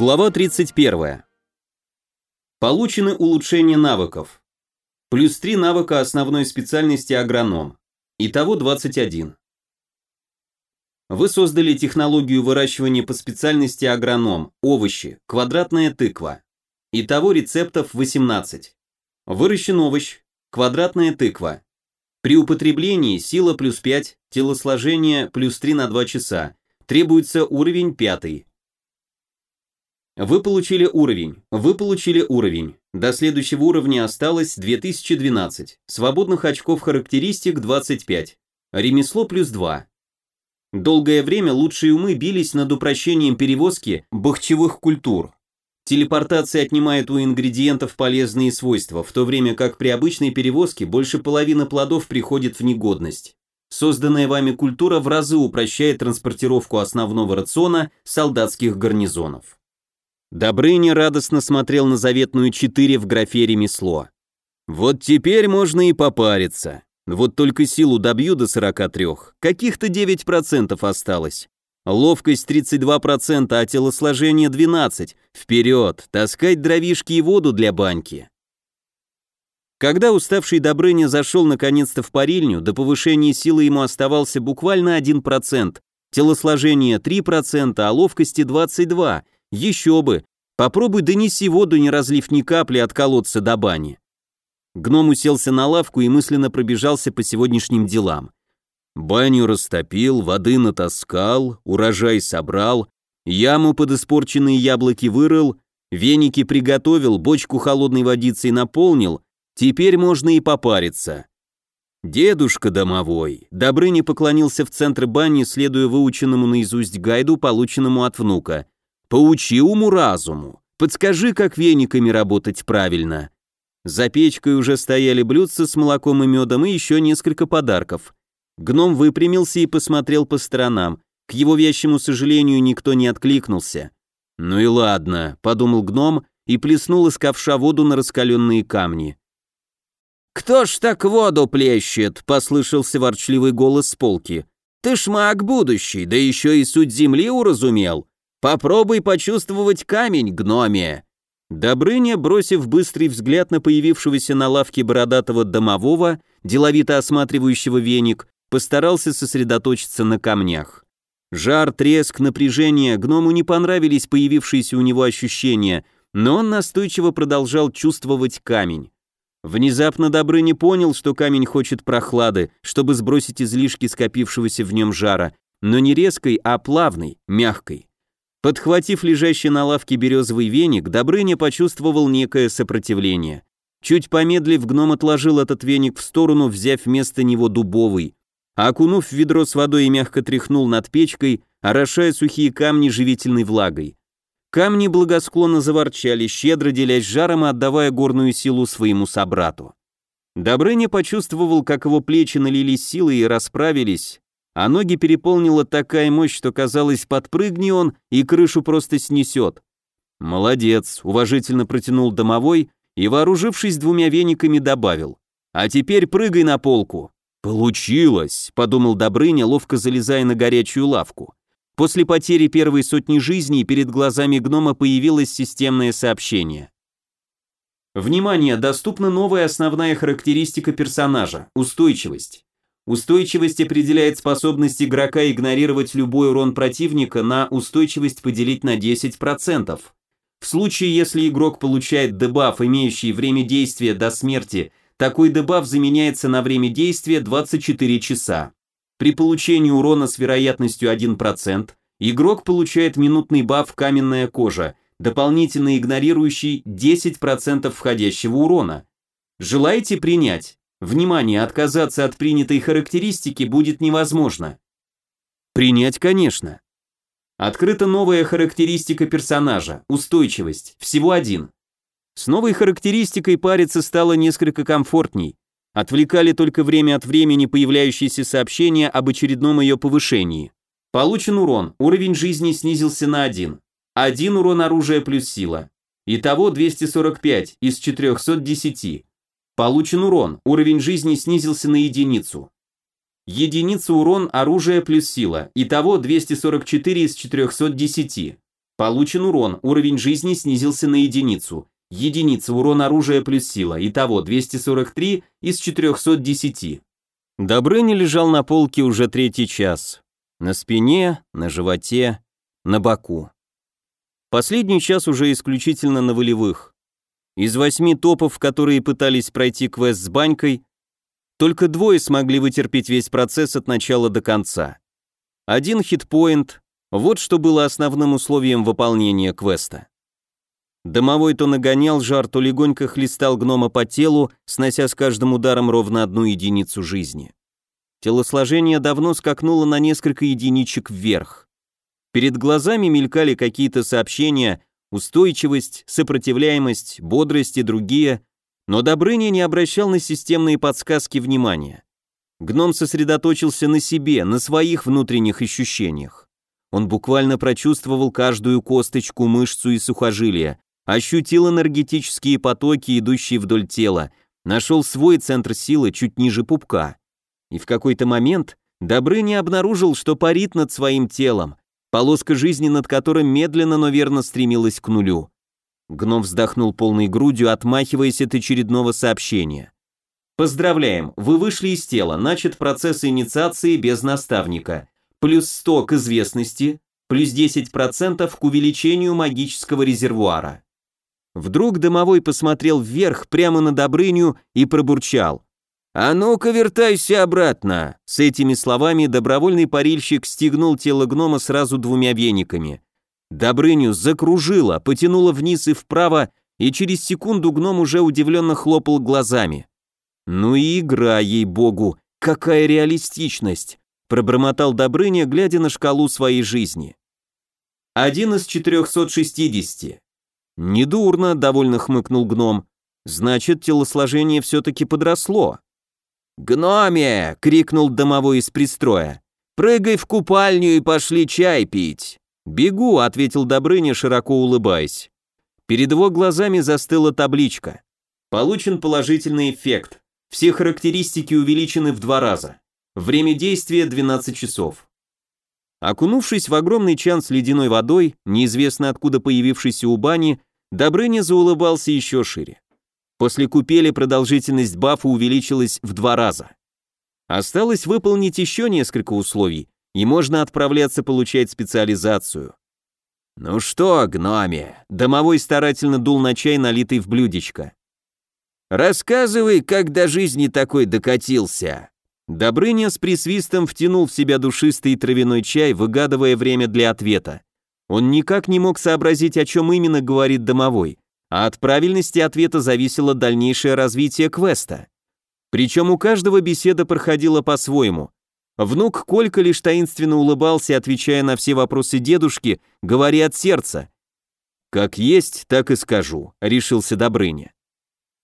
Глава 31. Получены улучшения навыков. Плюс 3 навыка основной специальности агроном. Итого 21. Вы создали технологию выращивания по специальности агроном, овощи, квадратная тыква. Итого рецептов 18. Выращен овощ, квадратная тыква. При употреблении сила плюс 5, телосложение плюс 3 на 2 часа. Требуется уровень 5. Вы получили уровень, вы получили уровень. До следующего уровня осталось 2012. Свободных очков характеристик 25. Ремесло плюс 2. Долгое время лучшие умы бились над упрощением перевозки бахчевых культур. Телепортация отнимает у ингредиентов полезные свойства, в то время как при обычной перевозке больше половины плодов приходит в негодность. Созданная вами культура в разы упрощает транспортировку основного рациона солдатских гарнизонов. Добрыня радостно смотрел на заветную 4 в графе ремесло. Вот теперь можно и попариться. Вот только силу добью до 43, каких-то 9% осталось. Ловкость 32%, а телосложение 12%. Вперед, таскать дровишки и воду для баньки. Когда уставший Добрыня зашел наконец-то в парильню, до повышения силы ему оставался буквально 1%, телосложение 3%, а ловкости 22%. Еще бы. Попробуй донеси воду, не разлив ни капли от колодца до бани. Гном уселся на лавку и мысленно пробежался по сегодняшним делам. Баню растопил, воды натаскал, урожай собрал, яму под испорченные яблоки вырыл, веники приготовил, бочку холодной водицей наполнил, теперь можно и попариться. Дедушка домовой, Добрыня поклонился в центр бани, следуя выученному наизусть гайду, полученному от внука. Поучи уму-разуму, подскажи, как вениками работать правильно. За печкой уже стояли блюдца с молоком и медом и еще несколько подарков. Гном выпрямился и посмотрел по сторонам. К его вящему сожалению никто не откликнулся. «Ну и ладно», — подумал гном и плеснул из ковша воду на раскаленные камни. «Кто ж так воду плещет?» — послышался ворчливый голос с полки. «Ты ж маг будущий, да еще и суть земли уразумел. Попробуй почувствовать камень, гноме!» Добрыня, бросив быстрый взгляд на появившегося на лавке бородатого домового, деловито осматривающего веник, постарался сосредоточиться на камнях. Жар, треск, напряжение, гному не понравились появившиеся у него ощущения, но он настойчиво продолжал чувствовать камень. Внезапно Добрыня понял, что камень хочет прохлады, чтобы сбросить излишки скопившегося в нем жара, но не резкой, а плавной, мягкой. Подхватив лежащий на лавке березовый веник, Добрыня почувствовал некое сопротивление. Чуть помедлив, гном отложил этот веник в сторону, взяв вместо него дубовый. А окунув в ведро с водой и мягко тряхнул над печкой, орошая сухие камни живительной влагой. Камни благосклонно заворчали, щедро делясь жаром и отдавая горную силу своему собрату. Добрыня почувствовал, как его плечи налились силой и расправились, а ноги переполнила такая мощь, что казалось, подпрыгни он, и крышу просто снесет. «Молодец», — уважительно протянул домовой и, вооружившись двумя вениками, добавил. «А теперь прыгай на полку». «Получилось», — подумал Добрыня, ловко залезая на горячую лавку. После потери первой сотни жизней перед глазами гнома появилось системное сообщение. Внимание, доступна новая основная характеристика персонажа – устойчивость. Устойчивость определяет способность игрока игнорировать любой урон противника на устойчивость поделить на 10%. В случае, если игрок получает дебаф, имеющий время действия до смерти, такой дебаф заменяется на время действия 24 часа. При получении урона с вероятностью 1%, игрок получает минутный баф «Каменная кожа», дополнительно игнорирующий 10% входящего урона. Желаете принять? Внимание, отказаться от принятой характеристики будет невозможно. Принять, конечно. Открыта новая характеристика персонажа – устойчивость, всего один. С новой характеристикой париться стало несколько комфортней. Отвлекали только время от времени появляющиеся сообщения об очередном ее повышении. Получен урон, уровень жизни снизился на 1. Один урон оружия плюс сила. Итого 245 из 410. Получен урон, уровень жизни снизился на единицу. Единица урон, оружие плюс сила, итого 244 из 410. Получен урон, уровень жизни снизился на единицу. Единица урон оружия плюс сила, итого 243 из 410. Добрыня лежал на полке уже третий час. На спине, на животе, на боку. Последний час уже исключительно на волевых. Из восьми топов, которые пытались пройти квест с банькой, только двое смогли вытерпеть весь процесс от начала до конца. Один хитпоинт, вот что было основным условием выполнения квеста. Домовой то нагонял жар, то легонько хлестал гнома по телу, снося с каждым ударом ровно одну единицу жизни. Телосложение давно скакнуло на несколько единичек вверх. Перед глазами мелькали какие-то сообщения, устойчивость, сопротивляемость, бодрость и другие, но Добрыня не обращал на системные подсказки внимания. Гном сосредоточился на себе, на своих внутренних ощущениях. Он буквально прочувствовал каждую косточку, мышцу и сухожилие, ощутил энергетические потоки, идущие вдоль тела, нашел свой центр силы чуть ниже пупка. И в какой-то момент Добрыня обнаружил, что парит над своим телом, полоска жизни над которым медленно, но верно стремилась к нулю. Гном вздохнул полной грудью, отмахиваясь от очередного сообщения. Поздравляем, вы вышли из тела, начат процесс инициации без наставника плюс 100 к известности, плюс 10% к увеличению магического резервуара. Вдруг домовой посмотрел вверх прямо на Добрыню и пробурчал. «А ну-ка вертайся обратно!» С этими словами добровольный парильщик стегнул тело гнома сразу двумя вениками. Добрыню закружило, потянуло вниз и вправо, и через секунду гном уже удивленно хлопал глазами. «Ну и игра, ей-богу! Какая реалистичность! пробормотал Добрыня, глядя на шкалу своей жизни. Один из 460. Недурно, довольно хмыкнул гном. Значит, телосложение все-таки подросло. «Гноме!» — крикнул домовой из пристроя. «Прыгай в купальню и пошли чай пить!» «Бегу!» — ответил Добрыня, широко улыбаясь. Перед его глазами застыла табличка. Получен положительный эффект. Все характеристики увеличены в два раза. Время действия 12 часов. Окунувшись в огромный чан с ледяной водой, неизвестно откуда появившийся у бани, Добрыня заулыбался еще шире. После купели продолжительность бафа увеличилась в два раза. Осталось выполнить еще несколько условий, и можно отправляться получать специализацию. «Ну что, гноме?» Домовой старательно дул на чай, налитый в блюдечко. «Рассказывай, как до жизни такой докатился». Добрыня с присвистом втянул в себя душистый травяной чай, выгадывая время для ответа. Он никак не мог сообразить, о чем именно говорит домовой, а от правильности ответа зависело дальнейшее развитие квеста. Причем у каждого беседа проходила по-своему. Внук Колька лишь таинственно улыбался, отвечая на все вопросы дедушки, говоря от сердца. «Как есть, так и скажу», — решился Добрыня.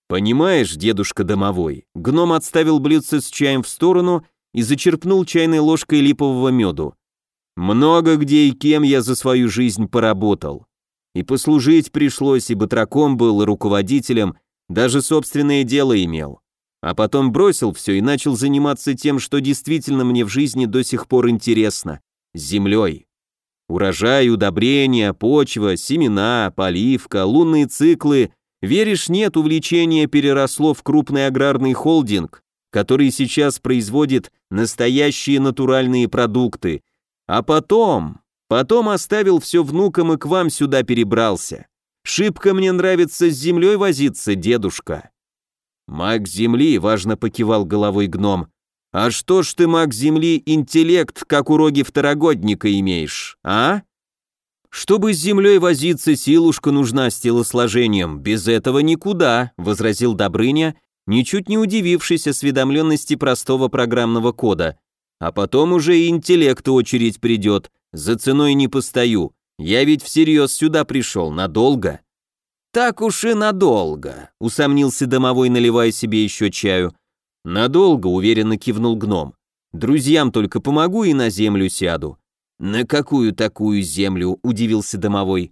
«Понимаешь, дедушка домовой?» Гном отставил блюдце с чаем в сторону и зачерпнул чайной ложкой липового меду. «Много где и кем я за свою жизнь поработал. И послужить пришлось, и батраком был, и руководителем, даже собственное дело имел. А потом бросил все и начал заниматься тем, что действительно мне в жизни до сих пор интересно – землей. Урожай, удобрения, почва, семена, поливка, лунные циклы Веришь, нет, увлечение переросло в крупный аграрный холдинг, который сейчас производит настоящие натуральные продукты. А потом, потом оставил все внукам и к вам сюда перебрался. Шибко мне нравится с землей возиться, дедушка. Маг земли, важно покивал головой гном. А что ж ты, маг земли, интеллект, как у роги второгодника имеешь, а? «Чтобы с землей возиться, силушка нужна с телосложением, без этого никуда», — возразил Добрыня, ничуть не удивившись осведомленности простого программного кода. «А потом уже и интеллект очередь придет, за ценой не постою, я ведь всерьез сюда пришел, надолго». «Так уж и надолго», — усомнился домовой, наливая себе еще чаю. «Надолго», — уверенно кивнул гном. «Друзьям только помогу и на землю сяду. «На какую такую землю?» – удивился домовой.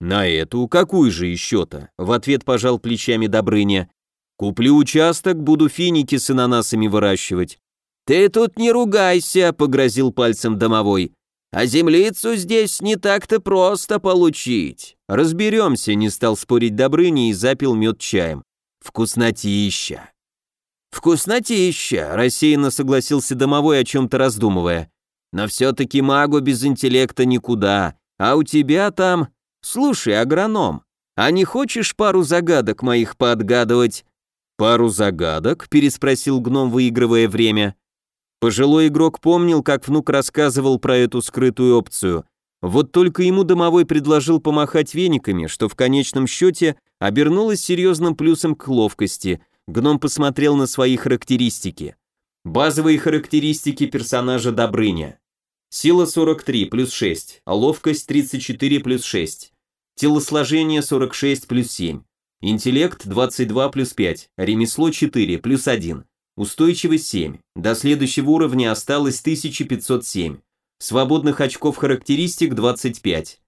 «На эту, какую же еще-то?» – в ответ пожал плечами Добрыня. «Куплю участок, буду финики с ананасами выращивать». «Ты тут не ругайся», – погрозил пальцем домовой. А землицу здесь не так-то просто получить. Разберемся, не стал спорить Добрыня и запил мед чаем. Вкуснотища. Вкуснотища, рассеянно согласился домовой, о чем-то раздумывая. Но все-таки магу без интеллекта никуда. А у тебя там... Слушай, агроном, а не хочешь пару загадок моих поотгадывать? «Пару загадок?» – переспросил гном, выигрывая время. Пожилой игрок помнил, как внук рассказывал про эту скрытую опцию. Вот только ему домовой предложил помахать вениками, что в конечном счете обернулось серьезным плюсом к ловкости. Гном посмотрел на свои характеристики. Базовые характеристики персонажа Добрыня. Сила 43 плюс 6, ловкость 34 плюс 6, телосложение 46 плюс 7, Интеллект 22 плюс 5, ремесло 4 плюс 1, устойчивость 7, до следующего уровня осталось 1507, свободных очков характеристик 25.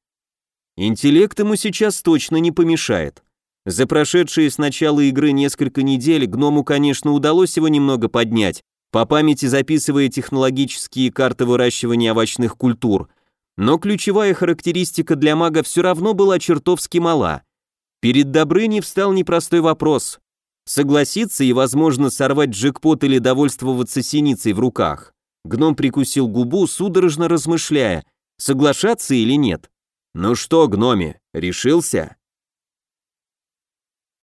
Интеллект ему сейчас точно не помешает. За прошедшие с начала игры несколько недель гному, конечно, удалось его немного поднять, по памяти записывая технологические карты выращивания овощных культур, но ключевая характеристика для мага все равно была чертовски мала – Перед Добрыней встал непростой вопрос. Согласиться и, возможно, сорвать джекпот или довольствоваться синицей в руках. Гном прикусил губу, судорожно размышляя, соглашаться или нет. «Ну что, гноме, решился?»